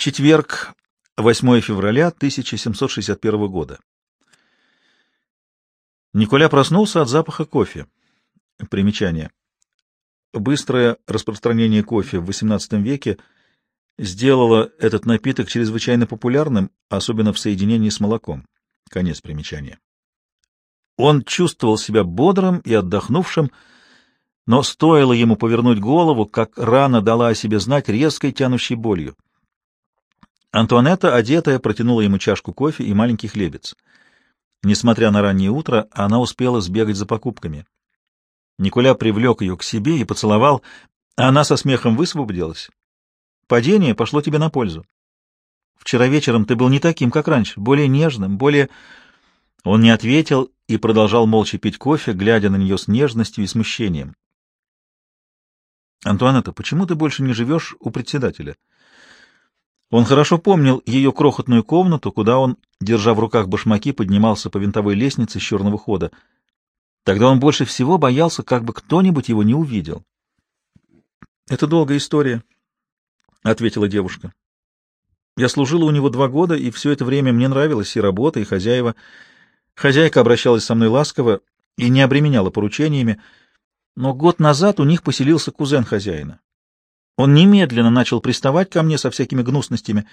Четверг, 8 февраля 1761 года. Николя проснулся от запаха кофе. Примечание. Быстрое распространение кофе в XVIII веке сделало этот напиток чрезвычайно популярным, особенно в соединении с молоком. Конец примечания. Он чувствовал себя бодрым и отдохнувшим, но стоило ему повернуть голову, как рана дала о себе знать резкой тянущей болью. Антуанетта, одетая, протянула ему чашку кофе и маленький хлебец. Несмотря на раннее утро, она успела сбегать за покупками. Николя привлек ее к себе и поцеловал, а она со смехом высвободилась. Падение пошло тебе на пользу. Вчера вечером ты был не таким, как раньше, более нежным, более... Он не ответил и продолжал молча пить кофе, глядя на нее с нежностью и смущением. «Антуанетта, почему ты больше не живешь у председателя?» Он хорошо помнил ее крохотную комнату, куда он, держа в руках башмаки, поднимался по винтовой лестнице с черного хода. Тогда он больше всего боялся, как бы кто-нибудь его не увидел. — Это долгая история, — ответила девушка. — Я служила у него два года, и все это время мне нравилась и работа, и хозяева. Хозяйка обращалась со мной ласково и не обременяла поручениями, но год назад у них поселился кузен хозяина. Он немедленно начал приставать ко мне со всякими гнусностями.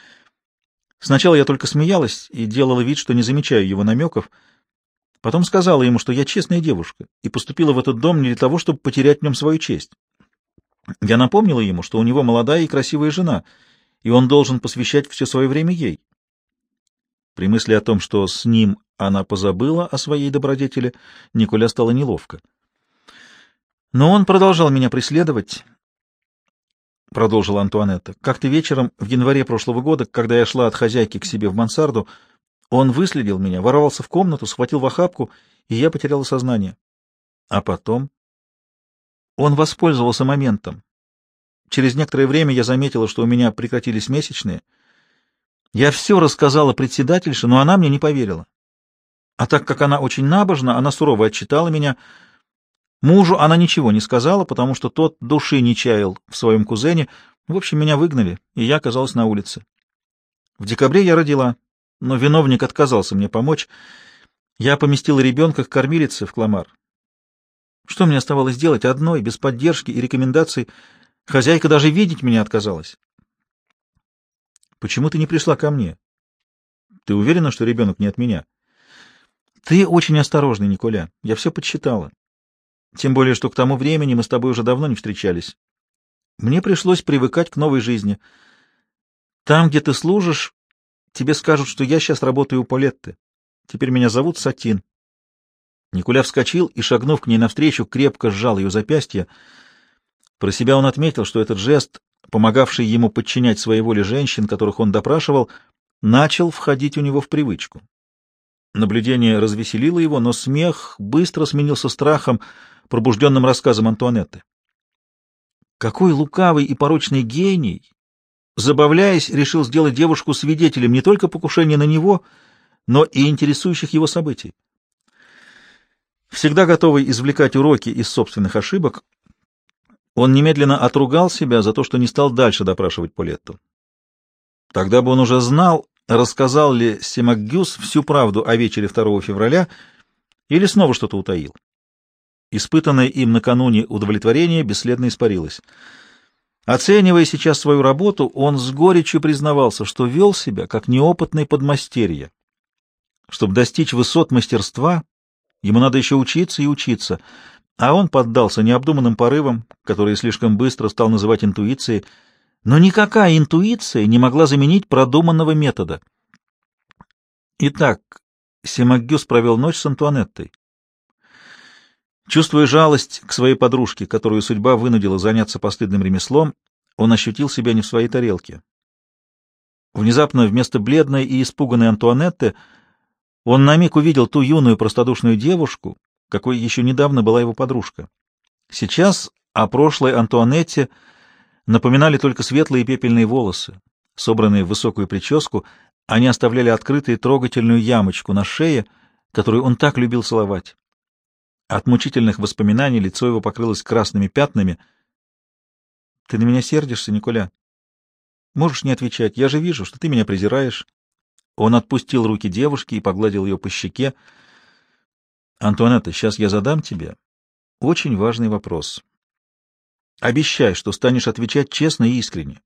Сначала я только смеялась и делала вид, что не замечаю его намеков. Потом сказала ему, что я честная девушка и поступила в этот дом не для того, чтобы потерять в нем свою честь. Я напомнила ему, что у него молодая и красивая жена, и он должен посвящать все свое время ей. При мысли о том, что с ним она позабыла о своей добродетели, Николя стало неловко. Но он продолжал меня преследовать, — продолжила Антуанетта. — Как-то вечером в январе прошлого года, когда я шла от хозяйки к себе в мансарду, он выследил меня, ворвался в комнату, схватил в охапку, и я потеряла сознание. А потом... Он воспользовался моментом. Через некоторое время я заметила, что у меня прекратились месячные. Я все рассказала председательше, но она мне не поверила. А так как она очень набожна, она сурово отчитала меня — Мужу она ничего не сказала, потому что тот души не чаял в своем кузене. В общем, меня выгнали, и я оказалась на улице. В декабре я родила, но виновник отказался мне помочь. Я поместила ребенка к кормилице в Кламар. Что мне оставалось делать одной, без поддержки и рекомендаций? Хозяйка даже видеть меня отказалась. Почему ты не пришла ко мне? Ты уверена, что ребенок не от меня? Ты очень осторожный, Николя. Я все подсчитала. Тем более, что к тому времени мы с тобой уже давно не встречались. Мне пришлось привыкать к новой жизни. Там, где ты служишь, тебе скажут, что я сейчас работаю у Полетты. Теперь меня зовут Сатин. Никуля вскочил и, шагнув к ней навстречу, крепко сжал ее запястье. Про себя он отметил, что этот жест, помогавший ему подчинять своей воле женщин, которых он допрашивал, начал входить у него в привычку. Наблюдение развеселило его, но смех быстро сменился страхом, пробужденным рассказом Антуанетты. Какой лукавый и порочный гений, забавляясь, решил сделать девушку свидетелем не только покушения на него, но и интересующих его событий. Всегда готовый извлекать уроки из собственных ошибок, он немедленно отругал себя за то, что не стал дальше допрашивать Полетту. Тогда бы он уже знал, рассказал ли Семакгюс всю правду о вечере 2 февраля или снова что-то утаил. Испытанное им накануне удовлетворение бесследно испарилось. Оценивая сейчас свою работу, он с горечью признавался, что вел себя как неопытный подмастерье. Чтобы достичь высот мастерства, ему надо еще учиться и учиться, а он поддался необдуманным порывам, которые слишком быстро стал называть интуицией, но никакая интуиция не могла заменить продуманного метода. Итак, Семагюс провел ночь с Антуанеттой. Чувствуя жалость к своей подружке, которую судьба вынудила заняться постыдным ремеслом, он ощутил себя не в своей тарелке. Внезапно вместо бледной и испуганной Антуанетты он на миг увидел ту юную простодушную девушку, какой еще недавно была его подружка. Сейчас о прошлой Антуанетте напоминали только светлые пепельные волосы, собранные в высокую прическу, они оставляли открытой трогательную ямочку на шее, которую он так любил целовать. От мучительных воспоминаний лицо его покрылось красными пятнами. — Ты на меня сердишься, Николя? Можешь не отвечать. Я же вижу, что ты меня презираешь. Он отпустил руки девушки и погладил ее по щеке. Антуанетта, сейчас я задам тебе очень важный вопрос. Обещай, что станешь отвечать честно и искренне.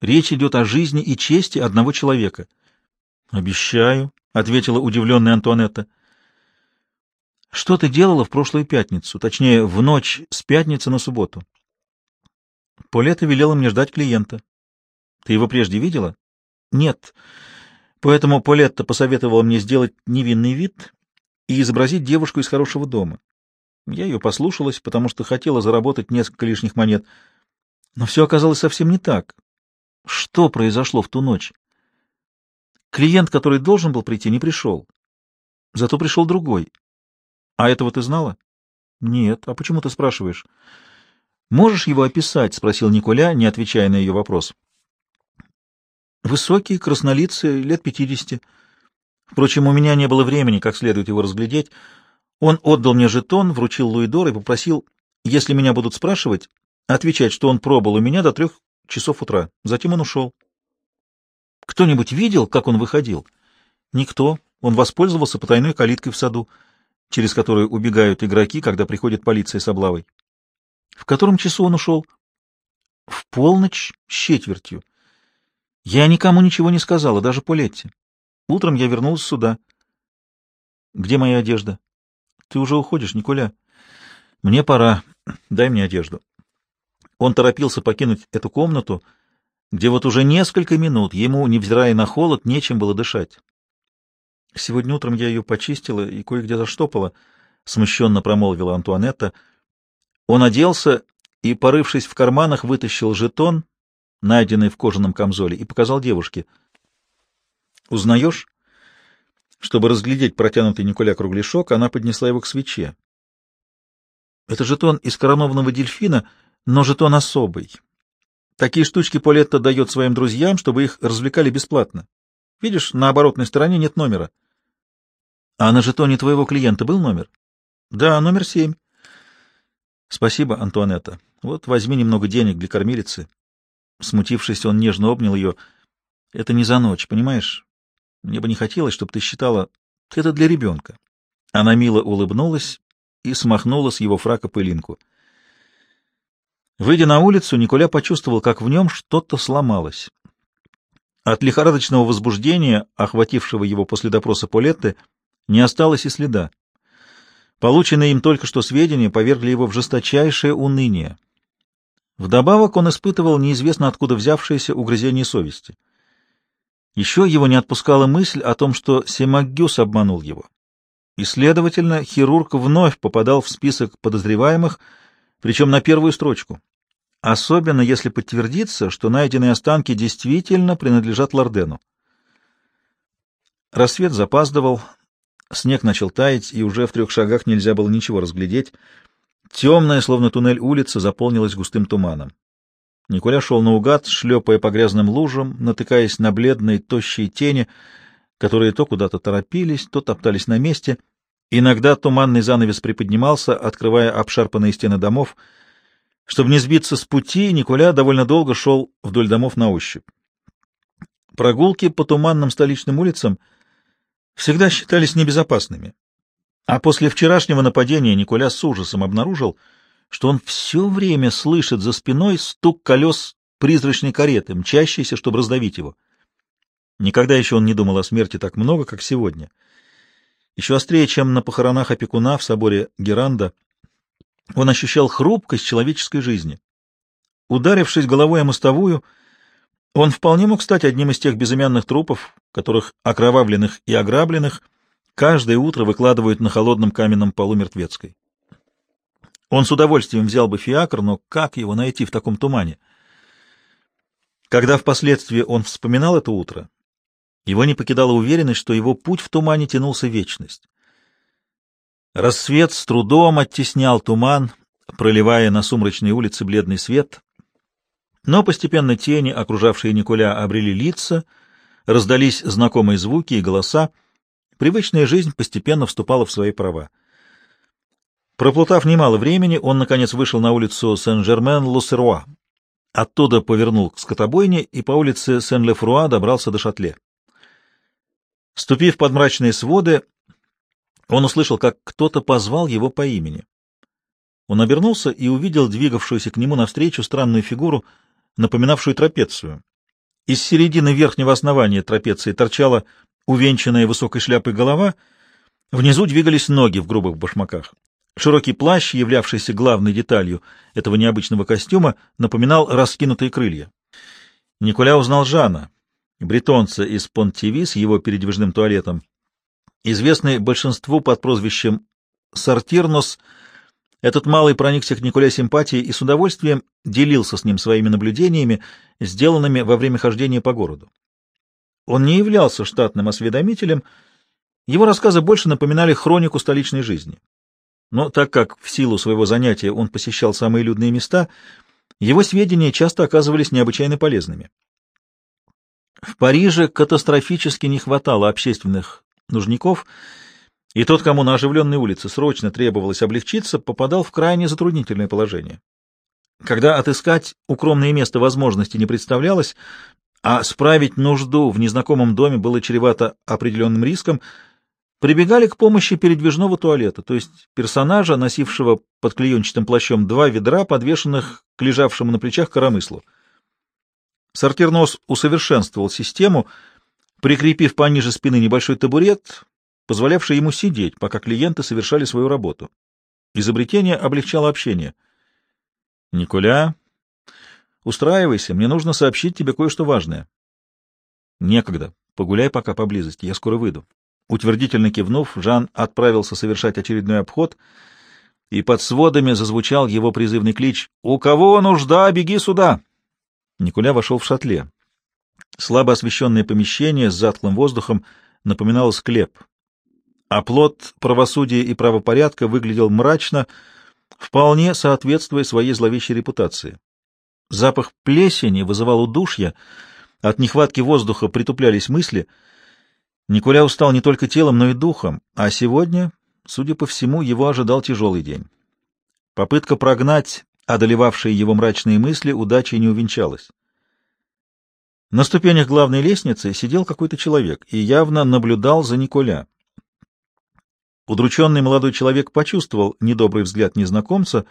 Речь идет о жизни и чести одного человека. — Обещаю, — ответила удивленная Антуанетта. — Что ты делала в прошлую пятницу, точнее, в ночь с пятницы на субботу? Полета велела мне ждать клиента. Ты его прежде видела? Нет. Поэтому Полетта посоветовала мне сделать невинный вид и изобразить девушку из хорошего дома. Я ее послушалась, потому что хотела заработать несколько лишних монет. Но все оказалось совсем не так. Что произошло в ту ночь? Клиент, который должен был прийти, не пришел. Зато пришел другой. А этого ты знала? Нет. А почему ты спрашиваешь? Можешь его описать? Спросил Николя, не отвечая на ее вопрос. Высокий, краснолицый, лет пятидесяти. Впрочем, у меня не было времени как следует его разглядеть. Он отдал мне жетон, вручил Луидор и попросил, если меня будут спрашивать, отвечать, что он пробыл у меня до трех часов утра. Затем он ушел. Кто-нибудь видел, как он выходил? Никто. Он воспользовался потайной калиткой в саду, через которую убегают игроки, когда приходит полиция с облавой. В котором часу он ушел? В полночь с четвертью. Я никому ничего не сказала, даже Полетте. Утром я вернулся сюда. Где моя одежда? Ты уже уходишь, Николя? Мне пора. Дай мне одежду. Он торопился покинуть эту комнату, где вот уже несколько минут ему, невзирая на холод, нечем было дышать. Сегодня утром я ее почистила и кое-где заштопала, — смущенно промолвила Антуанетта. Он оделся и, порывшись в карманах, вытащил жетон, найденный в кожаном камзоле, и показал девушке. — Узнаешь? Чтобы разглядеть протянутый Николя кругляшок, она поднесла его к свече. Это жетон из коронованного дельфина, но жетон особый. Такие штучки Полетта дает своим друзьям, чтобы их развлекали бесплатно. Видишь, на оборотной стороне нет номера. А на жетоне твоего клиента был номер? Да, номер семь. Спасибо, Антуанетта. Вот возьми немного денег для кормилицы. Смутившись, он нежно обнял ее. Это не за ночь, понимаешь? Мне бы не хотелось, чтобы ты считала... Это для ребенка. Она мило улыбнулась и смахнула с его фрака пылинку. Выйдя на улицу, Николя почувствовал, как в нем что-то сломалось. От лихорадочного возбуждения, охватившего его после допроса Полетты, не осталось и следа. Полученные им только что сведения повергли его в жесточайшее уныние. Вдобавок он испытывал неизвестно откуда взявшееся угрызение совести — еще его не отпускала мысль о том, что Семагюс обманул его. И, следовательно, хирург вновь попадал в список подозреваемых, причем на первую строчку. Особенно если подтвердится, что найденные останки действительно принадлежат Лордену. Рассвет запаздывал, снег начал таять, и уже в трех шагах нельзя было ничего разглядеть. Темная, словно туннель улица, заполнилась густым туманом. Николя шел наугад, шлепая по грязным лужам, натыкаясь на бледные, тощие тени, которые то куда-то торопились, то топтались на месте. Иногда туманный занавес приподнимался, открывая обшарпанные стены домов. Чтобы не сбиться с пути, Николя довольно долго шел вдоль домов на ощупь. Прогулки по туманным столичным улицам всегда считались небезопасными. А после вчерашнего нападения Николя с ужасом обнаружил — что он все время слышит за спиной стук колес призрачной кареты, мчащейся, чтобы раздавить его. Никогда еще он не думал о смерти так много, как сегодня. Еще острее, чем на похоронах опекуна в соборе Геранда, он ощущал хрупкость человеческой жизни. Ударившись головой о мостовую, он вполне мог стать одним из тех безымянных трупов, которых, окровавленных и ограбленных, каждое утро выкладывают на холодном каменном полу мертвецкой. Он с удовольствием взял бы фиакр, но как его найти в таком тумане? Когда впоследствии он вспоминал это утро, его не покидала уверенность, что его путь в тумане тянулся вечность. Рассвет с трудом оттеснял туман, проливая на сумрачные улицы бледный свет, но постепенно тени, окружавшие Николя, обрели лица, раздались знакомые звуки и голоса, привычная жизнь постепенно вступала в свои права. Проплутав немало времени, он, наконец, вышел на улицу Сен-Жермен-Лусеруа. Оттуда повернул к скотобойне и по улице Сен-Лефруа добрался до шатле. Ступив под мрачные своды, он услышал, как кто-то позвал его по имени. Он обернулся и увидел двигавшуюся к нему навстречу странную фигуру, напоминавшую трапецию. Из середины верхнего основания трапеции торчала увенчанная высокой шляпой голова, внизу двигались ноги в грубых башмаках. Широкий плащ, являвшийся главной деталью этого необычного костюма, напоминал раскинутые крылья. Николя узнал Жана, бретонца из Понт-ТВ с его передвижным туалетом. Известный большинству под прозвищем «Сортирнос», этот малый проникся к Николя симпатией и с удовольствием делился с ним своими наблюдениями, сделанными во время хождения по городу. Он не являлся штатным осведомителем, его рассказы больше напоминали хронику столичной жизни. Но так как в силу своего занятия он посещал самые людные места, его сведения часто оказывались необычайно полезными. В Париже катастрофически не хватало общественных нужников — и тот, кому на оживленной улице срочно требовалось облегчиться, попадал в крайне затруднительное положение. Когда отыскать укромное место возможности не представлялось, а справить нужду в незнакомом доме было чревато определенным риском, прибегали к помощи передвижного туалета, то есть персонажа, носившего под клеенчатым плащом два ведра, подвешенных к лежавшему на плечах коромыслу. Сортирнос усовершенствовал систему, прикрепив пониже спины небольшой табурет, позволявший ему сидеть, пока клиенты совершали свою работу. Изобретение облегчало общение. «Николя, устраивайся, мне нужно сообщить тебе кое-что важное». «Некогда. Погуляй пока поблизости, я скоро выйду». Утвердительно кивнув, Жан отправился совершать очередной обход, и под сводами зазвучал его призывный клич «У кого нужда, беги сюда!» Николя вошел в шатле. Слабо освещенное помещение с затхлым воздухом напоминало склеп а плод правосудия и правопорядка выглядел мрачно, вполне соответствуя своей зловещей репутации. Запах плесени вызывал удушье, от нехватки воздуха притуплялись мысли. Николя устал не только телом, но и духом, а сегодня, судя по всему, его ожидал тяжелый день. Попытка прогнать одолевавшие его мрачные мысли удачей не увенчалась. На ступенях главной лестницы сидел какой-то человек и явно наблюдал за Николя. Удрученный молодой человек почувствовал недобрый взгляд незнакомца,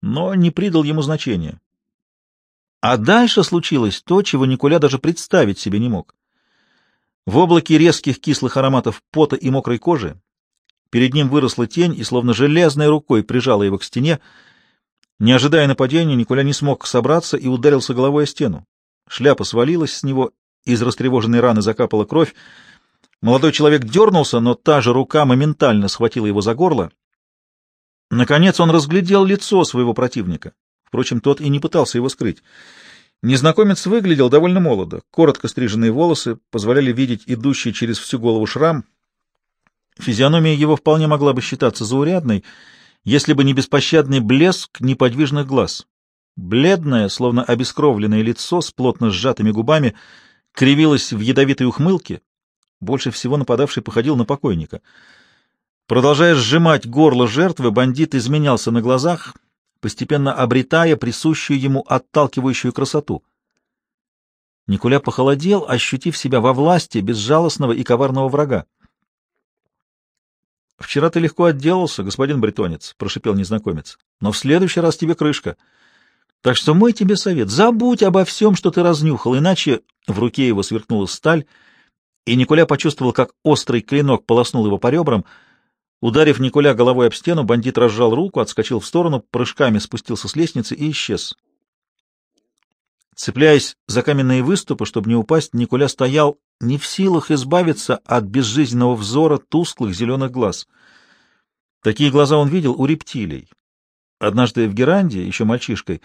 но не придал ему значения. А дальше случилось то, чего Николя даже представить себе не мог. В облаке резких кислых ароматов пота и мокрой кожи перед ним выросла тень и словно железной рукой прижала его к стене. Не ожидая нападения, Николя не смог собраться и ударился головой о стену. Шляпа свалилась с него, из растревоженной раны закапала кровь, Молодой человек дернулся, но та же рука моментально схватила его за горло. Наконец он разглядел лицо своего противника. Впрочем, тот и не пытался его скрыть. Незнакомец выглядел довольно молодо. Коротко стриженные волосы позволяли видеть идущий через всю голову шрам. Физиономия его вполне могла бы считаться заурядной, если бы не беспощадный блеск неподвижных глаз. Бледное, словно обескровленное лицо с плотно сжатыми губами кривилось в ядовитой ухмылке, больше всего нападавший походил на покойника. Продолжая сжимать горло жертвы, бандит изменялся на глазах, постепенно обретая присущую ему отталкивающую красоту. Николя похолодел, ощутив себя во власти безжалостного и коварного врага. — Вчера ты легко отделался, господин бретонец, — прошипел незнакомец. — Но в следующий раз тебе крышка. Так что мой тебе совет — забудь обо всем, что ты разнюхал, иначе в руке его сверкнула сталь — и Николя почувствовал, как острый клинок полоснул его по ребрам. Ударив Николя головой об стену, бандит разжал руку, отскочил в сторону, прыжками спустился с лестницы и исчез. Цепляясь за каменные выступы, чтобы не упасть, Николя стоял не в силах избавиться от безжизненного взора тусклых зеленых глаз. Такие глаза он видел у рептилий. Однажды в Геранде, еще мальчишкой,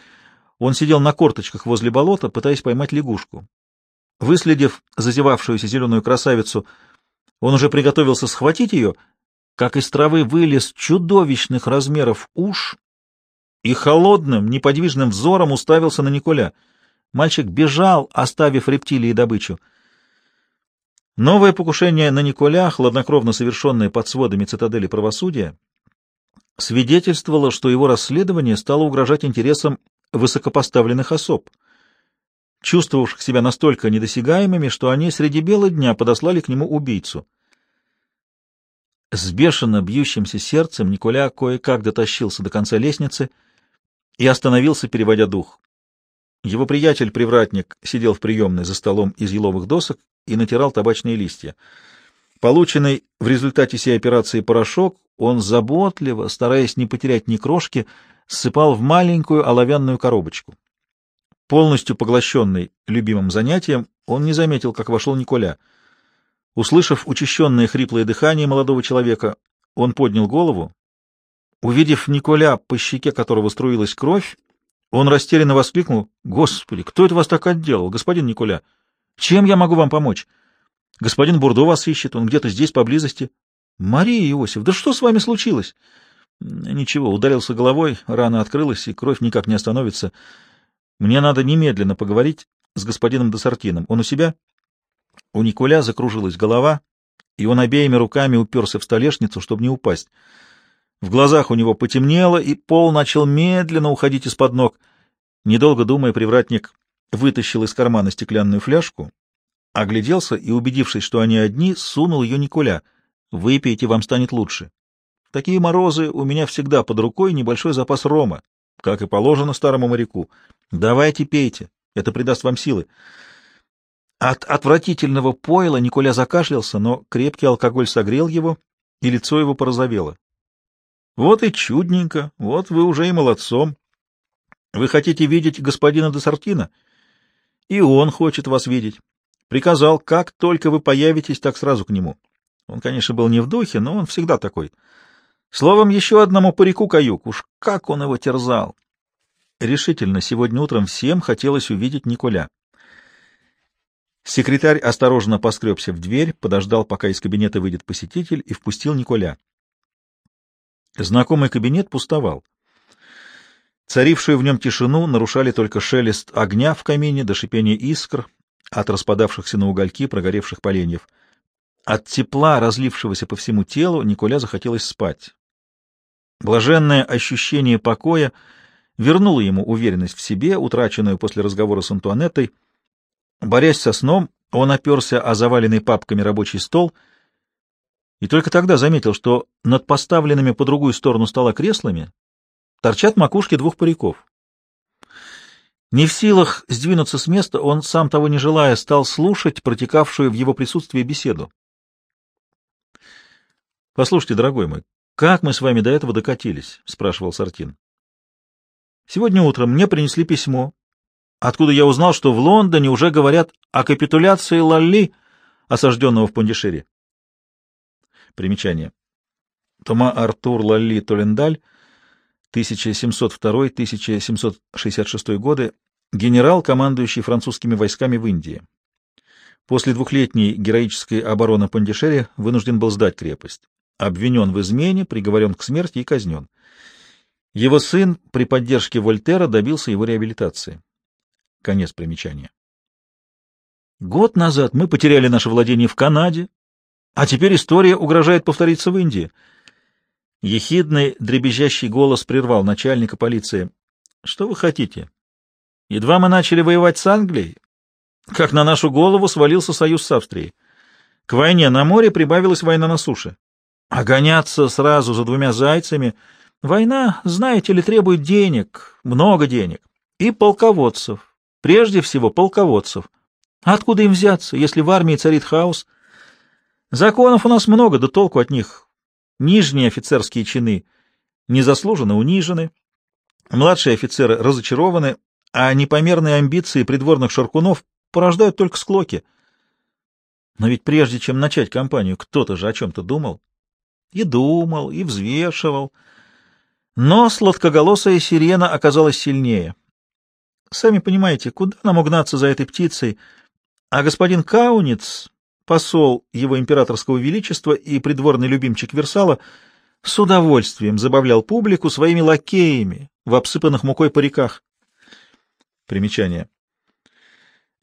он сидел на корточках возле болота, пытаясь поймать лягушку. Выследив зазевавшуюся зеленую красавицу, он уже приготовился схватить ее, как из травы вылез чудовищных размеров уж и холодным, неподвижным взором уставился на Николя. Мальчик бежал, оставив рептилии добычу. Новое покушение на Николя, хладнокровно совершенное под сводами цитадели правосудия, свидетельствовало, что его расследование стало угрожать интересам высокопоставленных особ — чувствовавших себя настолько недосягаемыми, что они среди бела дня подослали к нему убийцу. С бешено бьющимся сердцем Николя кое-как дотащился до конца лестницы и остановился, переводя дух. Его приятель-привратник сидел в приемной за столом из еловых досок и натирал табачные листья. Полученный в результате всей операции порошок он заботливо, стараясь не потерять ни крошки, ссыпал в маленькую оловянную коробочку. Полностью поглощенный любимым занятием, он не заметил, как вошел Николя. Услышав учащенное хриплое дыхание молодого человека, он поднял голову. Увидев Николя, по щеке которого струилась кровь, он растерянно воскликнул. — Господи, кто это вас так отделал, господин Николя? Чем я могу вам помочь? Господин Бурдо вас ищет, он где-то здесь, поблизости. — Мария Иосиф, да что с вами случилось? — Ничего, ударился головой, рана открылась, и кровь никак не остановится. Мне надо немедленно поговорить с господином Десартином. Он у себя? У Николя закружилась голова, и он обеими руками уперся в столешницу, чтобы не упасть. В глазах у него потемнело, и пол начал медленно уходить из-под ног. Недолго думая, привратник вытащил из кармана стеклянную фляжку, огляделся и, убедившись, что они одни, сунул ее Николя. «Выпейте, вам станет лучше. Такие морозы у меня всегда под рукой небольшой запас рома, как и положено старому моряку. Давайте пейте, это придаст вам силы. От отвратительного пойла Николя закашлялся, но крепкий алкоголь согрел его, и лицо его порозовело. Вот и чудненько, вот вы уже и молодцом. Вы хотите видеть господина Десартина? И он хочет вас видеть. Приказал, как только вы появитесь, так сразу к нему. Он, конечно, был не в духе, но он всегда такой. Словом, еще одному парику каюк. Уж как он его терзал! Решительно, сегодня утром всем хотелось увидеть Николя. Секретарь осторожно поскребся в дверь, подождал, пока из кабинета выйдет посетитель, и впустил Николя. Знакомый кабинет пустовал. Царившую в нем тишину нарушали только шелест огня в камине до шипения искр от распадавшихся на угольки прогоревших поленьев. От тепла, разлившегося по всему телу, Николя захотелось спать. Блаженное ощущение покоя — вернула ему уверенность в себе, утраченную после разговора с Антуанеттой. Борясь со сном, он оперся о заваленный папками рабочий стол и только тогда заметил, что над поставленными по другую сторону стола креслами торчат макушки двух париков. Не в силах сдвинуться с места, он, сам того не желая, стал слушать протекавшую в его присутствии беседу. — Послушайте, дорогой мой, как мы с вами до этого докатились? — спрашивал Сартин. Сегодня утром мне принесли письмо, откуда я узнал, что в Лондоне уже говорят о капитуляции Лалли, осажденного в Пондишере. Примечание. Тома Артур Лалли Толендаль, 1702-1766 годы, генерал, командующий французскими войсками в Индии. После двухлетней героической обороны Пондишери вынужден был сдать крепость. Обвинен в измене, приговорен к смерти и казнен. Его сын при поддержке Вольтера добился его реабилитации. Конец примечания. Год назад мы потеряли наше владение в Канаде, а теперь история угрожает повториться в Индии. Ехидный, дребезжащий голос прервал начальника полиции. — Что вы хотите? Едва мы начали воевать с Англией, как на нашу голову свалился союз с Австрией. К войне на море прибавилась война на суше. А гоняться сразу за двумя зайцами — Война, знаете ли, требует денег, много денег, и полководцев, прежде всего полководцев. Откуда им взяться, если в армии царит хаос? Законов у нас много, да толку от них. Нижние офицерские чины незаслуженно унижены, младшие офицеры разочарованы, а непомерные амбиции придворных шаркунов порождают только склоки. Но ведь прежде чем начать кампанию, кто-то же о чем-то думал. И думал, и взвешивал, но сладкоголосая сирена оказалась сильнее. Сами понимаете, куда нам угнаться за этой птицей? А господин Кауниц, посол его императорского величества и придворный любимчик Версала, с удовольствием забавлял публику своими лакеями в обсыпанных мукой париках. Примечание.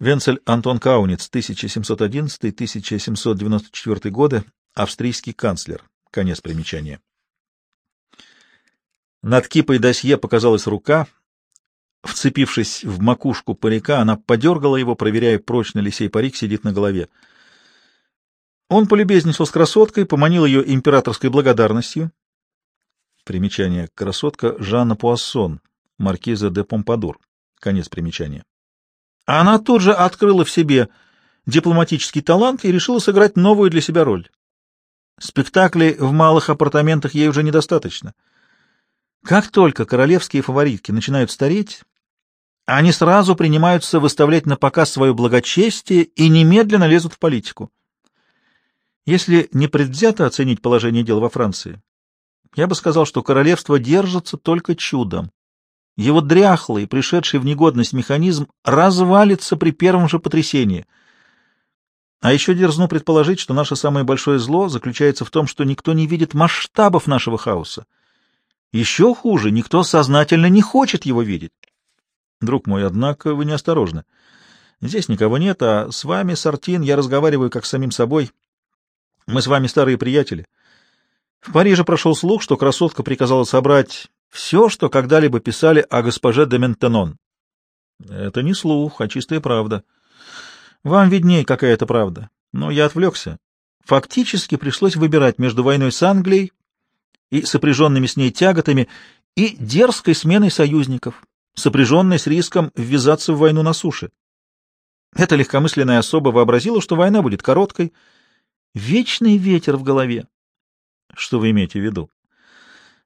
Венцель Антон Кауниц, 1711-1794 годы, австрийский канцлер. Конец примечания. Над кипой досье показалась рука. Вцепившись в макушку парика, она подергала его, проверяя, прочно ли сей парик сидит на голове. Он полюбезничал с красоткой, поманил ее императорской благодарностью. Примечание. Красотка Жанна Пуассон, маркиза де Помпадур. Конец примечания. Она тут же открыла в себе дипломатический талант и решила сыграть новую для себя роль. Спектаклей в малых апартаментах ей уже недостаточно. Как только королевские фаворитки начинают стареть, они сразу принимаются выставлять на показ свое благочестие и немедленно лезут в политику. Если не предвзято оценить положение дел во Франции, я бы сказал, что королевство держится только чудом. Его дряхлый, пришедший в негодность механизм развалится при первом же потрясении. А еще дерзну предположить, что наше самое большое зло заключается в том, что никто не видит масштабов нашего хаоса. Еще хуже, никто сознательно не хочет его видеть. Друг мой, однако, вы неосторожны. Здесь никого нет, а с вами, Сартин, я разговариваю как с самим собой. Мы с вами старые приятели. В Париже прошел слух, что красотка приказала собрать все, что когда-либо писали о госпоже де Ментенон. Это не слух, а чистая правда. Вам видней, какая это правда. Но я отвлекся. Фактически пришлось выбирать между войной с Англией и сопряженными с ней тяготами и дерзкой сменой союзников, сопряженной с риском ввязаться в войну на суше. Эта легкомысленная особа вообразила, что война будет короткой. Вечный ветер в голове. Что вы имеете в виду?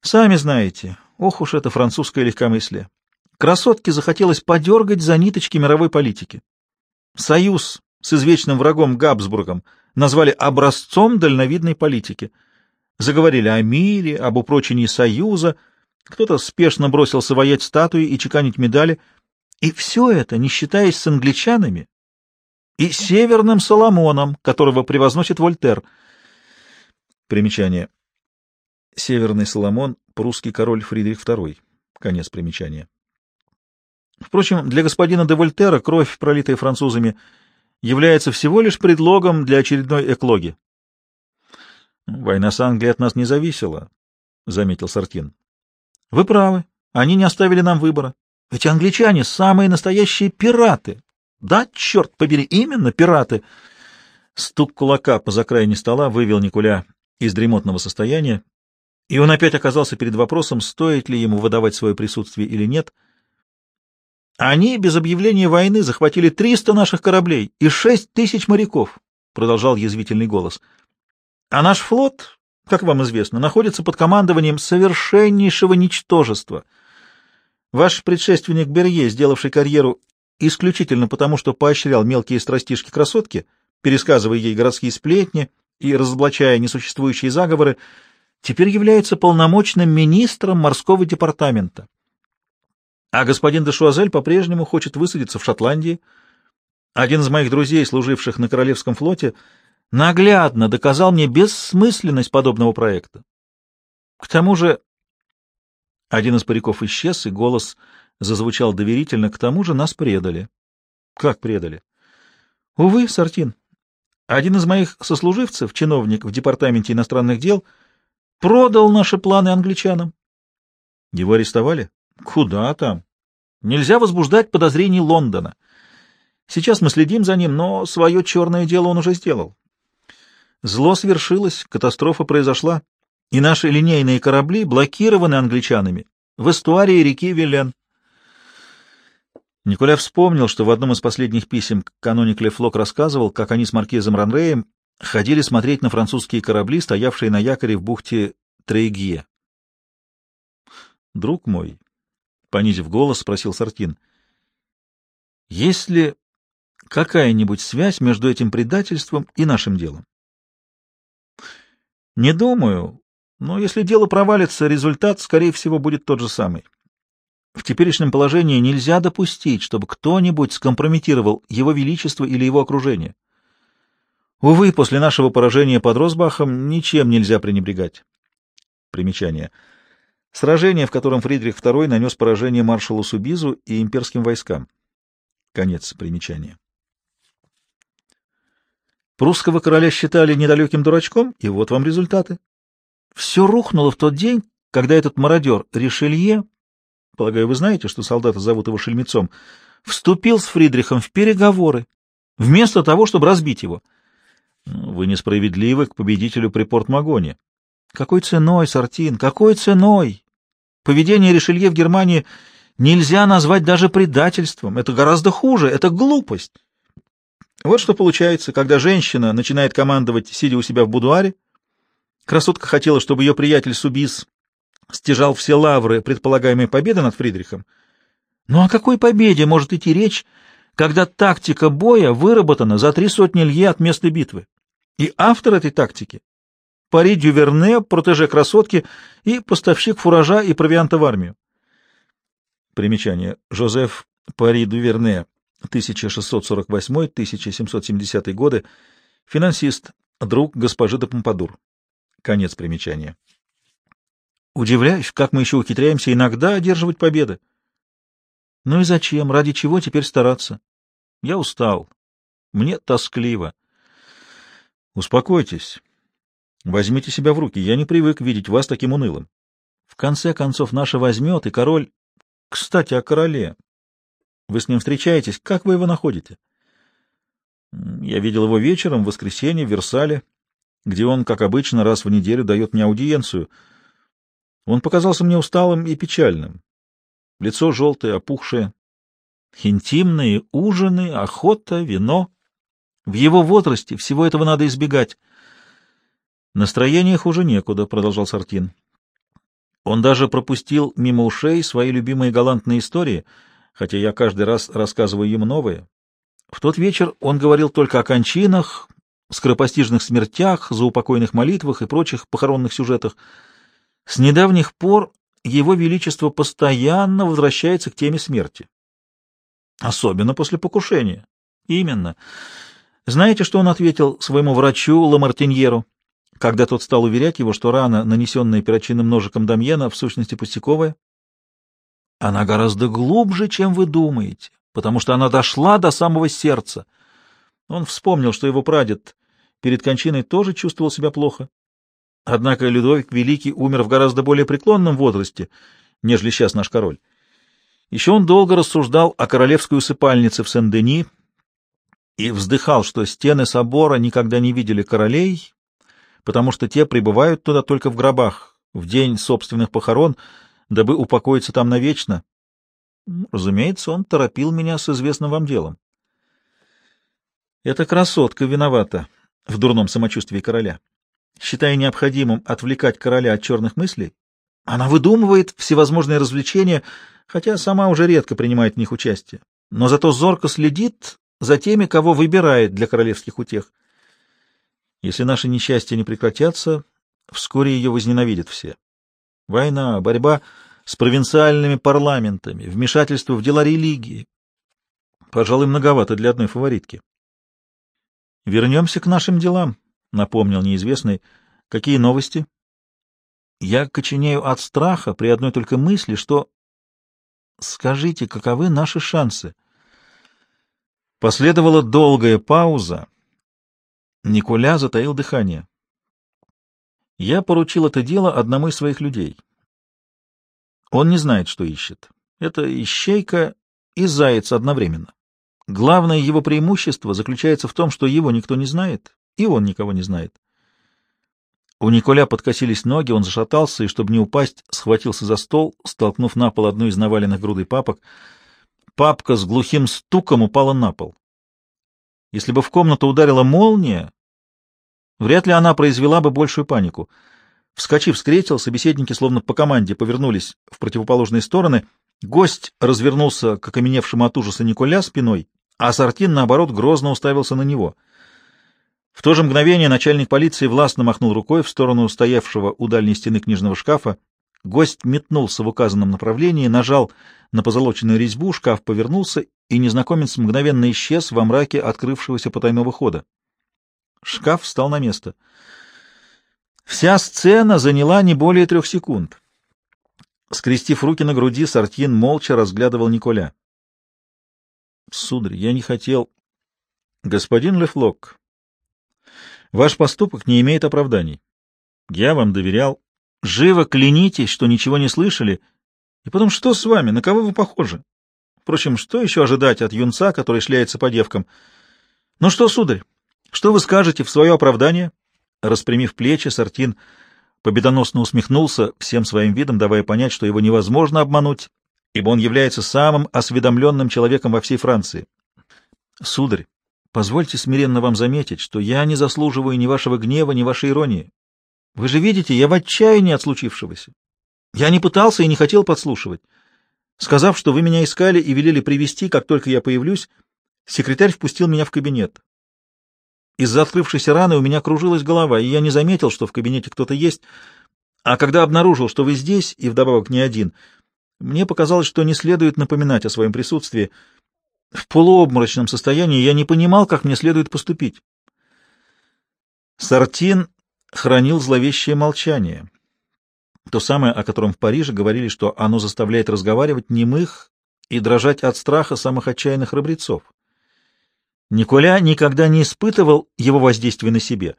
Сами знаете, Ох уж это французское легкомыслие. Красотке захотелось подергать за ниточки мировой политики. Союз с извечным врагом Габсбургом назвали образцом дальновидной политики. Заговорили о мире, об упрочении союза, кто-то спешно бросился воять статуи и чеканить медали, и все это, не считаясь с англичанами и северным Соломоном, которого превозносит Вольтер. Примечание. Северный Соломон, прусский король Фридрих II. Конец примечания. Впрочем, для господина де Вольтера кровь, пролитая французами, является всего лишь предлогом для очередной эклоги. «Война с Англией от нас не зависела», — заметил Сартин. «Вы правы. Они не оставили нам выбора. Эти англичане — самые настоящие пираты. Да, черт побери, именно пираты!» Стук кулака по закраине стола вывел Никуля из дремотного состояния и он опять оказался перед вопросом, стоит ли ему выдавать свое присутствие или нет. «Они без объявления войны захватили 300 наших кораблей и 6 тысяч моряков», — продолжал язвительный голос. «А наш флот, как вам известно, находится под командованием совершеннейшего ничтожества. Ваш предшественник Берье, сделавший карьеру исключительно потому, что поощрял мелкие страстишки красотки, пересказывая ей городские сплетни и разоблачая несуществующие заговоры, — теперь является полномочным министром морского департамента. А господин де Шуазель по-прежнему хочет высадиться в Шотландии. Один из моих друзей, служивших на Королевском флоте, наглядно доказал мне бессмысленность подобного проекта. К тому же один из париков исчез, и голос зазвучал доверительно. К тому же нас предали. Как предали? Увы, Сартин. Один из моих сослуживцев, чиновник в Департаменте иностранных дел, — Продал наши планы англичанам. Его арестовали? Куда там? Нельзя возбуждать подозрений Лондона. Сейчас мы следим за ним, но свое черное дело он уже сделал. Зло свершилось, катастрофа произошла, и наши линейные корабли блокированы англичанами в эстуарии реки Вилен. Николя вспомнил, что в одном из последних писем каноник Лефлок рассказывал, как они с маркизом Ранреем ходили смотреть на французские корабли, стоявшие на якоре в бухте Трейгье. «Друг мой», — понизив голос, спросил Сартин, — «есть ли какая-нибудь связь между этим предательством и нашим делом?» «Не думаю, но если дело провалится, результат, скорее всего, будет тот же самый. В теперешнем положении нельзя допустить, чтобы кто-нибудь скомпрометировал его величество или его окружение». Увы, после нашего поражения под Росбахом ничем нельзя пренебрегать. Примечание. Сражение, в котором Фридрих II нанес поражение маршалу Субизу и имперским войскам. Конец примечания. Прусского короля считали недалеким дурачком, и вот вам результаты. Все рухнуло в тот день, когда этот мародер Ришелье полагаю, вы знаете, что солдата зовут его Шельмецом, вступил с Фридрихом в переговоры, вместо того, чтобы разбить его. Ну, вы несправедливы к победителю при Порт-Магоне. Какой ценой, Сартин, какой ценой? Поведение Ришелье в Германии нельзя назвать даже предательством. Это гораздо хуже, это глупость. Вот что получается, когда женщина начинает командовать, сидя у себя в будуаре. Красотка хотела, чтобы ее приятель Субис стяжал все лавры предполагаемой победы над Фридрихом. Ну о какой победе может идти речь, когда тактика боя выработана за три сотни лье от места битвы? И автор этой тактики — Пари Дюверне, протеже красотки и поставщик фуража и провианта в армию. Примечание. Жозеф Пари Дюверне, 1648-1770 годы, финансист, друг госпожи де Помпадур. Конец примечания. Удивляюсь, как мы еще ухитряемся иногда одерживать победы. Ну и зачем? Ради чего теперь стараться? Я устал. Мне тоскливо. Успокойтесь. Возьмите себя в руки. Я не привык видеть вас таким унылым. В конце концов, наша возьмет, и король... Кстати, о короле. Вы с ним встречаетесь. Как вы его находите? Я видел его вечером, в воскресенье, в Версале, где он, как обычно, раз в неделю дает мне аудиенцию — он показался мне усталым и печальным. Лицо желтое, опухшее. Интимные ужины, охота, вино. В его возрасте всего этого надо избегать. Настроение хуже некуда, — продолжал Сартин. Он даже пропустил мимо ушей свои любимые галантные истории, хотя я каждый раз рассказываю ему новые. В тот вечер он говорил только о кончинах, скоропостижных смертях, заупокойных молитвах и прочих похоронных сюжетах — с недавних пор его величество постоянно возвращается к теме смерти. Особенно после покушения. Именно. Знаете, что он ответил своему врачу Ламартиньеру, когда тот стал уверять его, что рана, нанесенная перочинным ножиком Дамьена, в сущности пустяковая? Она гораздо глубже, чем вы думаете, потому что она дошла до самого сердца. Он вспомнил, что его прадед перед кончиной тоже чувствовал себя плохо, Однако Людовик Великий умер в гораздо более преклонном возрасте, нежели сейчас наш король. Еще он долго рассуждал о королевской усыпальнице в Сен-Дени и вздыхал, что стены собора никогда не видели королей, потому что те пребывают туда только в гробах, в день собственных похорон, дабы упокоиться там навечно. Разумеется, он торопил меня с известным вам делом. Эта красотка виновата в дурном самочувствии короля считая необходимым отвлекать короля от черных мыслей, она выдумывает всевозможные развлечения, хотя сама уже редко принимает в них участие, но зато зорко следит за теми, кого выбирает для королевских утех. Если наши несчастья не прекратятся, вскоре ее возненавидят все. Война, борьба с провинциальными парламентами, вмешательство в дела религии. Пожалуй, многовато для одной фаворитки. Вернемся к нашим делам, — напомнил неизвестный. — Какие новости? — Я коченею от страха при одной только мысли, что... — Скажите, каковы наши шансы? Последовала долгая пауза. Николя затаил дыхание. Я поручил это дело одному из своих людей. Он не знает, что ищет. Это ищейка и заяц одновременно. Главное его преимущество заключается в том, что его никто не знает, и он никого не знает. У Николя подкосились ноги, он зашатался и, чтобы не упасть, схватился за стол, столкнув на пол одну из наваленных грудой папок. Папка с глухим стуком упала на пол. Если бы в комнату ударила молния, вряд ли она произвела бы большую панику. Вскочив с кресел, собеседники словно по команде повернулись в противоположные стороны. Гость развернулся к окаменевшему от ужаса Николя спиной, а Сартин, наоборот, грозно уставился на него — в то же мгновение начальник полиции властно махнул рукой в сторону стоявшего у дальней стены книжного шкафа. Гость метнулся в указанном направлении, нажал на позолоченную резьбу, шкаф повернулся, и незнакомец мгновенно исчез во мраке открывшегося потайного хода. Шкаф встал на место. Вся сцена заняла не более трех секунд. Скрестив руки на груди, Сартьин молча разглядывал Николя. — Сударь, я не хотел... — Господин Лефлок, Ваш поступок не имеет оправданий. Я вам доверял. Живо клянитесь, что ничего не слышали, И потом, что с вами? На кого вы похожи? Впрочем, что еще ожидать от юнца, который шляется по девкам? Ну что, сударь, что вы скажете в свое оправдание? Распрямив плечи, Сартин победоносно усмехнулся, всем своим видом давая понять, что его невозможно обмануть, ибо он является самым осведомленным человеком во всей Франции. Сударь, позвольте смиренно вам заметить, что я не заслуживаю ни вашего гнева, ни вашей иронии. Вы же видите, я в отчаянии от случившегося. Я не пытался и не хотел подслушивать. Сказав, что вы меня искали и велели привести, как только я появлюсь, секретарь впустил меня в кабинет. Из-за открывшейся раны у меня кружилась голова, и я не заметил, что в кабинете кто-то есть. А когда обнаружил, что вы здесь, и вдобавок не один, мне показалось, что не следует напоминать о своем присутствии. В полуобморочном состоянии я не понимал, как мне следует поступить. Сартин хранил зловещее молчание. То самое, о котором в Париже говорили, что оно заставляет разговаривать немых и дрожать от страха самых отчаянных храбрецов. Николя никогда не испытывал его воздействия на себе.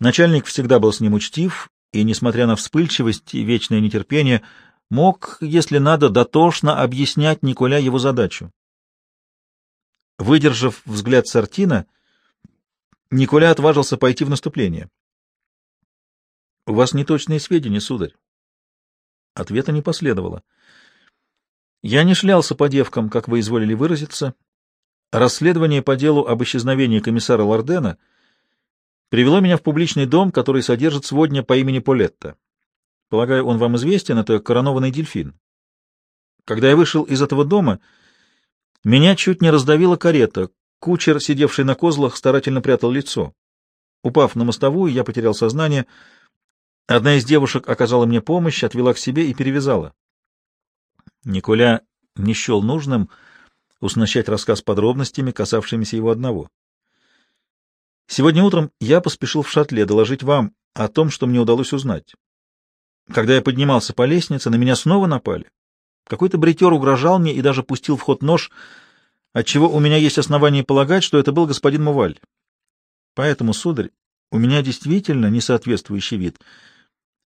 Начальник всегда был с ним учтив, и, несмотря на вспыльчивость и вечное нетерпение, мог, если надо, дотошно объяснять Николя его задачу. Выдержав взгляд Сартина, Николя отважился пойти в наступление. — У вас неточные сведения, сударь. Ответа не последовало. Я не шлялся по девкам, как вы изволили выразиться. Расследование по делу об исчезновении комиссара Лордена привело меня в публичный дом, который содержит сводня по имени Полетта. Полагаю, он вам известен, это коронованный дельфин. Когда я вышел из этого дома, меня чуть не раздавила карета. Кучер, сидевший на козлах, старательно прятал лицо. Упав на мостовую, я потерял сознание — Одна из девушек оказала мне помощь, отвела к себе и перевязала. Николя не счел нужным уснащать рассказ подробностями, касавшимися его одного. Сегодня утром я поспешил в шатле доложить вам о том, что мне удалось узнать. Когда я поднимался по лестнице, на меня снова напали. Какой-то бритер угрожал мне и даже пустил в ход нож, отчего у меня есть основания полагать, что это был господин Муваль. Поэтому, сударь, у меня действительно несоответствующий вид —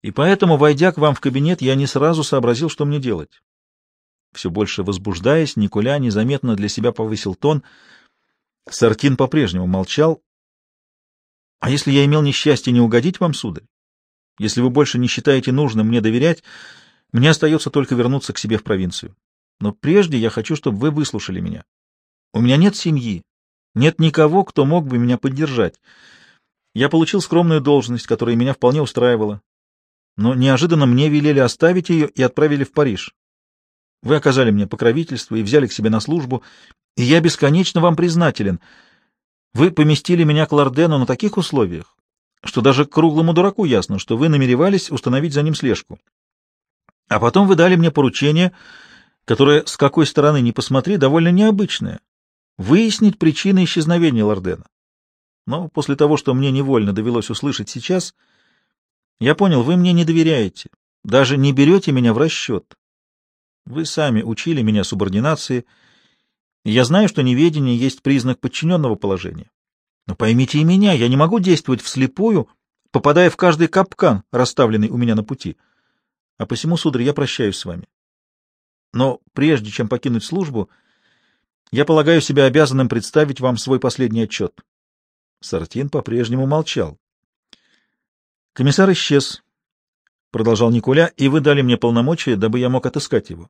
и поэтому, войдя к вам в кабинет, я не сразу сообразил, что мне делать. Все больше возбуждаясь, Николя незаметно для себя повысил тон. Сартин по-прежнему молчал. — А если я имел несчастье не угодить вам, сударь? Если вы больше не считаете нужным мне доверять, мне остается только вернуться к себе в провинцию. Но прежде я хочу, чтобы вы выслушали меня. У меня нет семьи, нет никого, кто мог бы меня поддержать. Я получил скромную должность, которая меня вполне устраивала но неожиданно мне велели оставить ее и отправили в Париж. Вы оказали мне покровительство и взяли к себе на службу, и я бесконечно вам признателен. Вы поместили меня к Лордену на таких условиях, что даже круглому дураку ясно, что вы намеревались установить за ним слежку. А потом вы дали мне поручение, которое, с какой стороны ни посмотри, довольно необычное — выяснить причины исчезновения Лордена. Но после того, что мне невольно довелось услышать сейчас — я понял, вы мне не доверяете, даже не берете меня в расчет. Вы сами учили меня субординации, я знаю, что неведение есть признак подчиненного положения. Но поймите и меня, я не могу действовать вслепую, попадая в каждый капкан, расставленный у меня на пути. А посему, сударь, я прощаюсь с вами. Но прежде чем покинуть службу, я полагаю себя обязанным представить вам свой последний отчет. Сартин по-прежнему молчал. Комиссар исчез, — продолжал Николя, — и вы дали мне полномочия, дабы я мог отыскать его.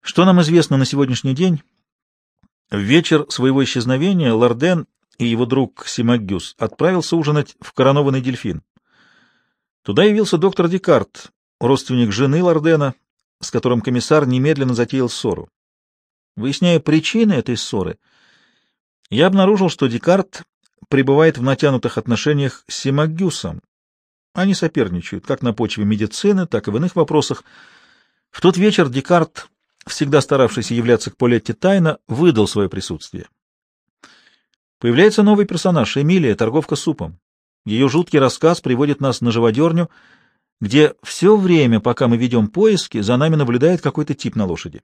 Что нам известно на сегодняшний день? В вечер своего исчезновения Лорден и его друг Симагюс отправился ужинать в коронованный дельфин. Туда явился доктор Декарт, родственник жены Лордена, с которым комиссар немедленно затеял ссору. Выясняя причины этой ссоры, я обнаружил, что Декарт пребывает в натянутых отношениях с Симагюсом. Они соперничают как на почве медицины, так и в иных вопросах. В тот вечер Декарт, всегда старавшийся являться к Полетте тайно, выдал свое присутствие. Появляется новый персонаж — Эмилия, торговка супом. Ее жуткий рассказ приводит нас на живодерню, где все время, пока мы ведем поиски, за нами наблюдает какой-то тип на лошади.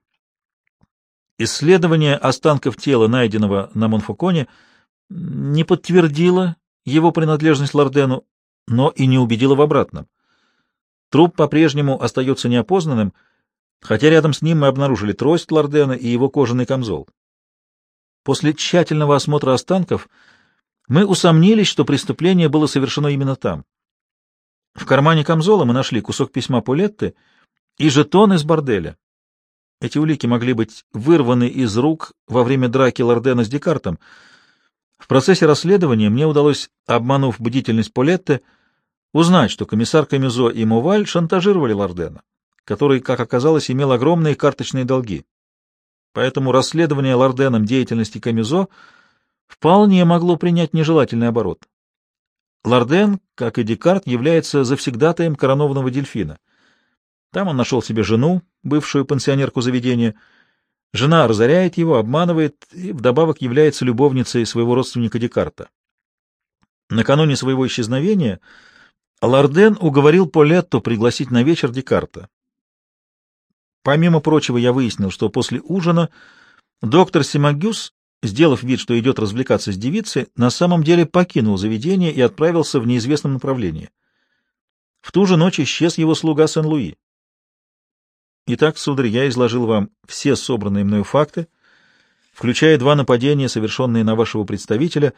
Исследование останков тела, найденного на Монфоконе, — не подтвердила его принадлежность Лордену, но и не убедила в обратном. Труп по-прежнему остается неопознанным, хотя рядом с ним мы обнаружили трость Лордена и его кожаный камзол. После тщательного осмотра останков мы усомнились, что преступление было совершено именно там. В кармане камзола мы нашли кусок письма Пулетты и жетон из борделя. Эти улики могли быть вырваны из рук во время драки Лордена с Декартом. В процессе расследования мне удалось, обманув бдительность Полетте, узнать, что комиссар Камизо и Муваль шантажировали Лордена, который, как оказалось, имел огромные карточные долги. Поэтому расследование Лорденом деятельности Камизо вполне могло принять нежелательный оборот. Лорден, как и Декарт, является завсегдатаем коронованного дельфина. Там он нашел себе жену, бывшую пансионерку заведения. Жена разоряет его, обманывает и вдобавок является любовницей своего родственника Декарта. Накануне своего исчезновения Лорден уговорил Полетту пригласить на вечер Декарта. Помимо прочего, я выяснил, что после ужина доктор Симагюс, сделав вид, что идет развлекаться с девицей, на самом деле покинул заведение и отправился в неизвестном направлении. В ту же ночь исчез его слуга Сен-Луи. Итак, сударь, я изложил вам все собранные мною факты, включая два нападения, совершенные на вашего представителя,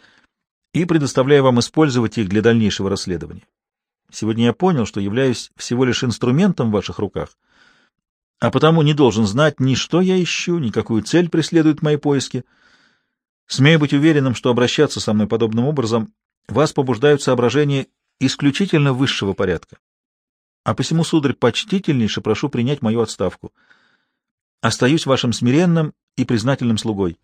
и предоставляю вам использовать их для дальнейшего расследования. Сегодня я понял, что являюсь всего лишь инструментом в ваших руках, а потому не должен знать ни что я ищу, ни какую цель преследуют мои поиски. Смею быть уверенным, что обращаться со мной подобным образом вас побуждают соображения исключительно высшего порядка. А посему, сударь, почтительнейше прошу принять мою отставку. Остаюсь вашим смиренным и признательным слугой.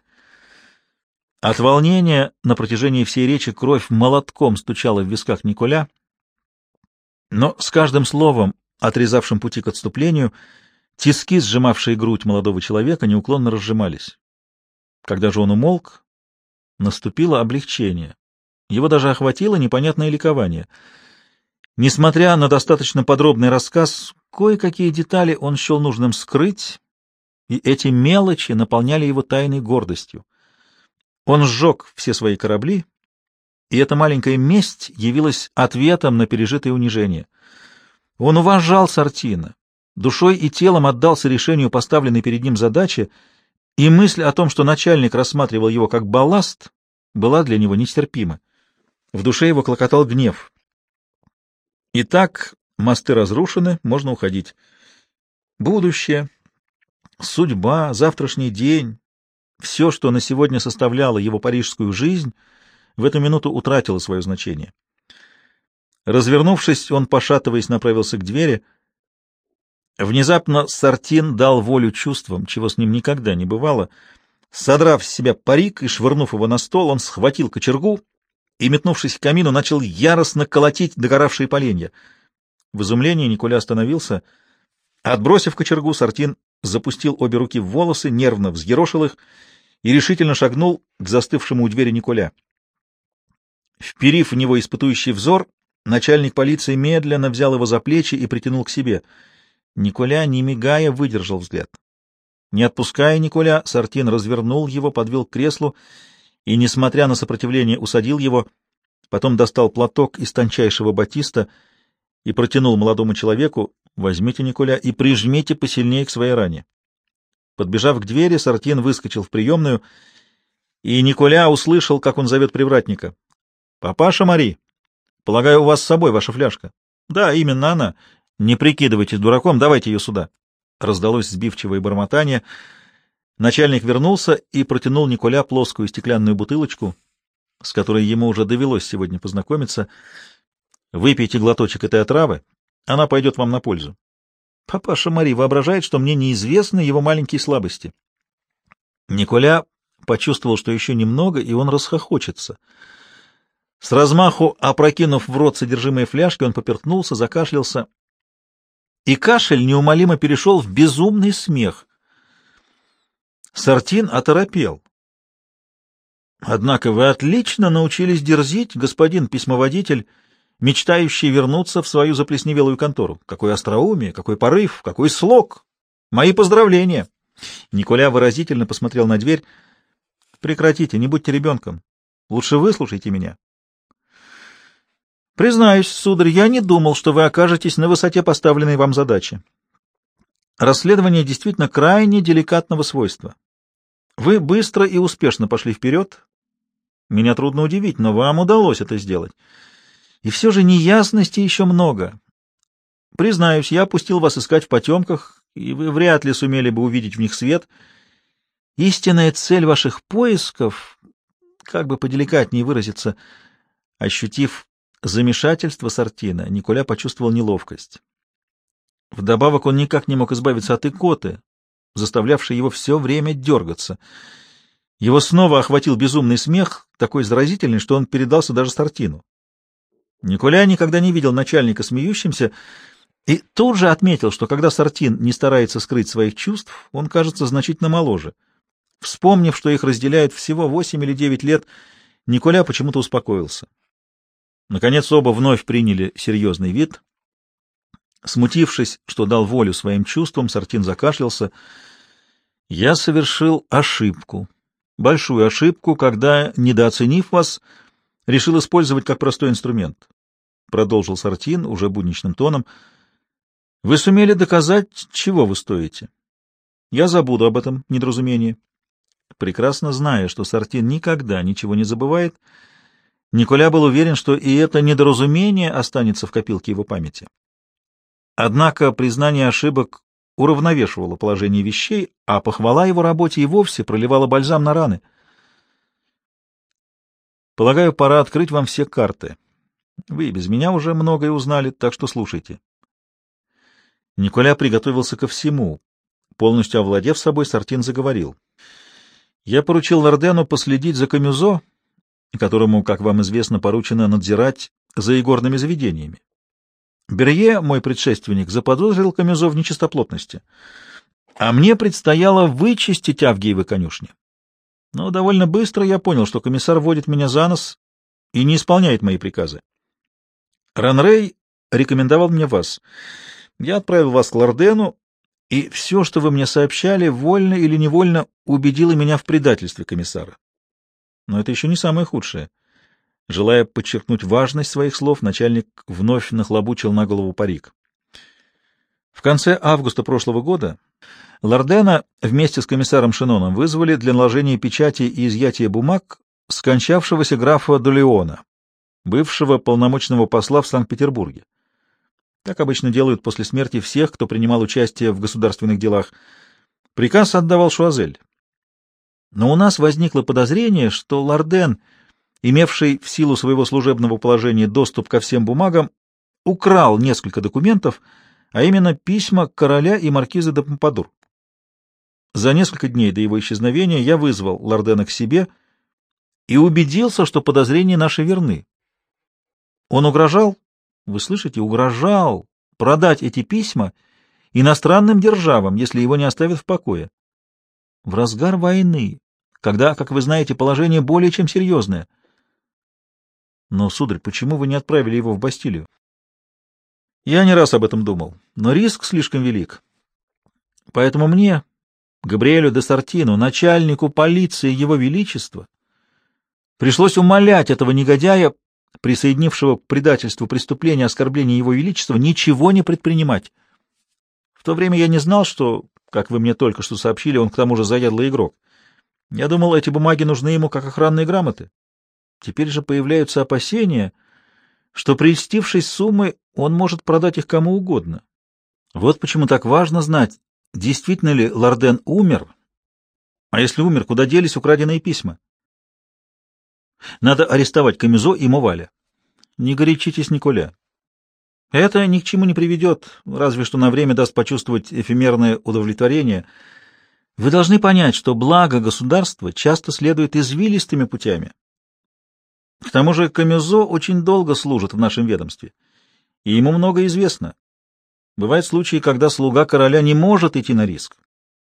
От волнения на протяжении всей речи кровь молотком стучала в висках Николя, но с каждым словом, отрезавшим пути к отступлению, тиски, сжимавшие грудь молодого человека, неуклонно разжимались. Когда же он умолк, наступило облегчение. Его даже охватило непонятное ликование — Несмотря на достаточно подробный рассказ, кое-какие детали он счел нужным скрыть, и эти мелочи наполняли его тайной гордостью. Он сжег все свои корабли, и эта маленькая месть явилась ответом на пережитое унижение. Он уважал Сартина, душой и телом отдался решению поставленной перед ним задачи, и мысль о том, что начальник рассматривал его как балласт, была для него нестерпима. В душе его клокотал гнев. Итак, мосты разрушены, можно уходить. Будущее, судьба, завтрашний день, все, что на сегодня составляло его парижскую жизнь, в эту минуту утратило свое значение. Развернувшись, он, пошатываясь, направился к двери. Внезапно Сартин дал волю чувствам, чего с ним никогда не бывало. Содрав с себя парик и швырнув его на стол, он схватил кочергу и, метнувшись к камину, начал яростно колотить догоравшие поленья. В изумлении Николя остановился. Отбросив кочергу, Сартин запустил обе руки в волосы, нервно взъерошил их и решительно шагнул к застывшему у двери Николя. Вперив в него испытующий взор, начальник полиции медленно взял его за плечи и притянул к себе. Николя, не мигая, выдержал взгляд. Не отпуская Николя, Сартин развернул его, подвел к креслу и, несмотря на сопротивление, усадил его, потом достал платок из тончайшего батиста и протянул молодому человеку «Возьмите, Николя, и прижмите посильнее к своей ране». Подбежав к двери, Сартин выскочил в приемную, и Николя услышал, как он зовет привратника. «Папаша Мари, полагаю, у вас с собой ваша фляжка?» «Да, именно она. Не прикидывайтесь дураком, давайте ее сюда». Раздалось сбивчивое бормотание — Начальник вернулся и протянул Николя плоскую стеклянную бутылочку, с которой ему уже довелось сегодня познакомиться. Выпейте глоточек этой отравы, она пойдет вам на пользу. Папаша Мари воображает, что мне неизвестны его маленькие слабости. Николя почувствовал, что еще немного, и он расхохочется. С размаху, опрокинув в рот содержимое фляжки, он поперхнулся, закашлялся, и кашель неумолимо перешел в безумный смех. Сартин оторопел. Однако вы отлично научились дерзить, господин письмоводитель, мечтающий вернуться в свою заплесневелую контору. Какое остроумие, какой порыв, какой слог! Мои поздравления! Николя выразительно посмотрел на дверь. Прекратите, не будьте ребенком. Лучше выслушайте меня. Признаюсь, сударь, я не думал, что вы окажетесь на высоте поставленной вам задачи. Расследование действительно крайне деликатного свойства. Вы быстро и успешно пошли вперед. Меня трудно удивить, но вам удалось это сделать. И все же неясности еще много. Признаюсь, я опустил вас искать в потемках, и вы вряд ли сумели бы увидеть в них свет. Истинная цель ваших поисков, как бы поделикатнее выразиться, ощутив замешательство Сартина, Николя почувствовал неловкость. Вдобавок он никак не мог избавиться от икоты, заставлявшей его все время дергаться. Его снова охватил безумный смех, такой заразительный, что он передался даже Сартину. Николя никогда не видел начальника смеющимся, и тут же отметил, что когда Сартин не старается скрыть своих чувств, он кажется значительно моложе. Вспомнив, что их разделяет всего восемь или девять лет, Николя почему-то успокоился. Наконец оба вновь приняли серьезный вид. Смутившись, что дал волю своим чувствам, Сартин закашлялся. «Я совершил ошибку, большую ошибку, когда, недооценив вас, решил использовать как простой инструмент», — продолжил Сартин уже будничным тоном. «Вы сумели доказать, чего вы стоите. Я забуду об этом недоразумении». Прекрасно зная, что Сартин никогда ничего не забывает, Николя был уверен, что и это недоразумение останется в копилке его памяти. Однако признание ошибок уравновешивало положение вещей, а похвала его работе и вовсе проливала бальзам на раны. Полагаю, пора открыть вам все карты. Вы без меня уже многое узнали, так что слушайте. Николя приготовился ко всему. Полностью овладев собой, Сартин заговорил. Я поручил Лордену последить за Камюзо, которому, как вам известно, поручено надзирать за игорными заведениями. Берье, мой предшественник, заподозрил Камюзо в нечистоплотности, а мне предстояло вычистить Авгиевы конюшни. Но довольно быстро я понял, что комиссар водит меня за нос и не исполняет мои приказы. Ранрей рекомендовал мне вас. Я отправил вас к Лордену, и все, что вы мне сообщали, вольно или невольно, убедило меня в предательстве комиссара. Но это еще не самое худшее. Желая подчеркнуть важность своих слов, начальник вновь нахлобучил на голову парик. В конце августа прошлого года Лордена вместе с комиссаром Шиноном вызвали для наложения печати и изъятия бумаг скончавшегося графа Долеона, бывшего полномочного посла в Санкт-Петербурге. Так обычно делают после смерти всех, кто принимал участие в государственных делах. Приказ отдавал Шуазель. Но у нас возникло подозрение, что Лорден, имевший в силу своего служебного положения доступ ко всем бумагам, украл несколько документов, а именно письма короля и маркиза де Помпадур. За несколько дней до его исчезновения я вызвал Лордена к себе и убедился, что подозрения наши верны. Он угрожал вы слышите, угрожал продать эти письма иностранным державам, если его не оставят в покое. В разгар войны, когда, как вы знаете, положение более чем серьезное. Но, сударь, почему вы не отправили его в Бастилию? Я не раз об этом думал, но риск слишком велик. Поэтому мне, Габриэлю де Сартину, начальнику полиции Его Величества, пришлось умолять этого негодяя присоединившего к предательству преступления оскорбления Его Величества, ничего не предпринимать. В то время я не знал, что, как вы мне только что сообщили, он к тому же заядлый игрок. Я думал, эти бумаги нужны ему как охранные грамоты. Теперь же появляются опасения, что, прельстившись суммой, он может продать их кому угодно. Вот почему так важно знать, действительно ли Лорден умер, а если умер, куда делись украденные письма. Надо арестовать Камизо и Моваля. Не горячитесь, Николя. Это ни к чему не приведет, разве что на время даст почувствовать эфемерное удовлетворение. Вы должны понять, что благо государства часто следует извилистыми путями. К тому же Камюзо очень долго служит в нашем ведомстве, и ему много известно. Бывают случаи, когда слуга короля не может идти на риск.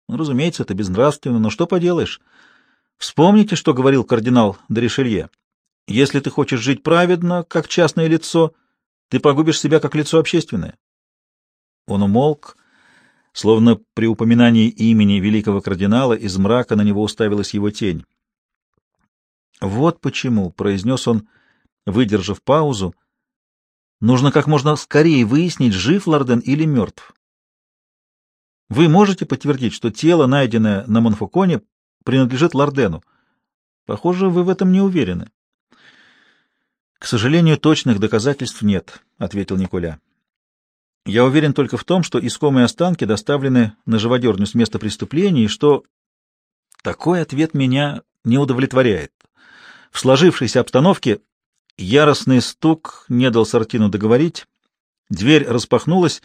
Ну, разумеется, это безнравственно, но что поделаешь? Вспомните, что говорил кардинал Доришелье. Если ты хочешь жить праведно, как частное лицо, ты погубишь себя как лицо общественное. Он умолк, словно при упоминании имени великого кардинала из мрака на него уставилась его тень. «Вот почему», — произнес он, выдержав паузу, — «нужно как можно скорее выяснить, жив Лорден или мертв. Вы можете подтвердить, что тело, найденное на Монфоконе, принадлежит Лордену? Похоже, вы в этом не уверены. К сожалению, точных доказательств нет, ответил Николя. Я уверен только в том, что искомые останки доставлены на живодерню с места преступления, и что такой ответ меня не удовлетворяет. В сложившейся обстановке яростный стук не дал Сартину договорить. Дверь распахнулась,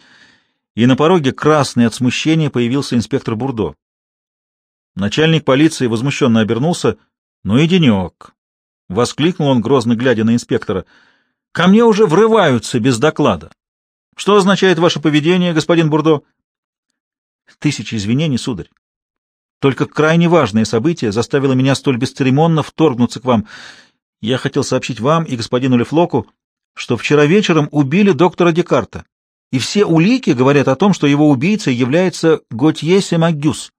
и на пороге, красный от смущения, появился инспектор Бурдо. Начальник полиции возмущенно обернулся. «Ну и денек!» — воскликнул он, грозно глядя на инспектора. «Ко мне уже врываются без доклада. Что означает ваше поведение, господин Бурдо?» «Тысячи извинений, сударь. Только крайне важное событие заставило меня столь бесцеремонно вторгнуться к вам. Я хотел сообщить вам и господину Лефлоку, что вчера вечером убили доктора Декарта, и все улики говорят о том, что его убийцей является Готье Семагюс.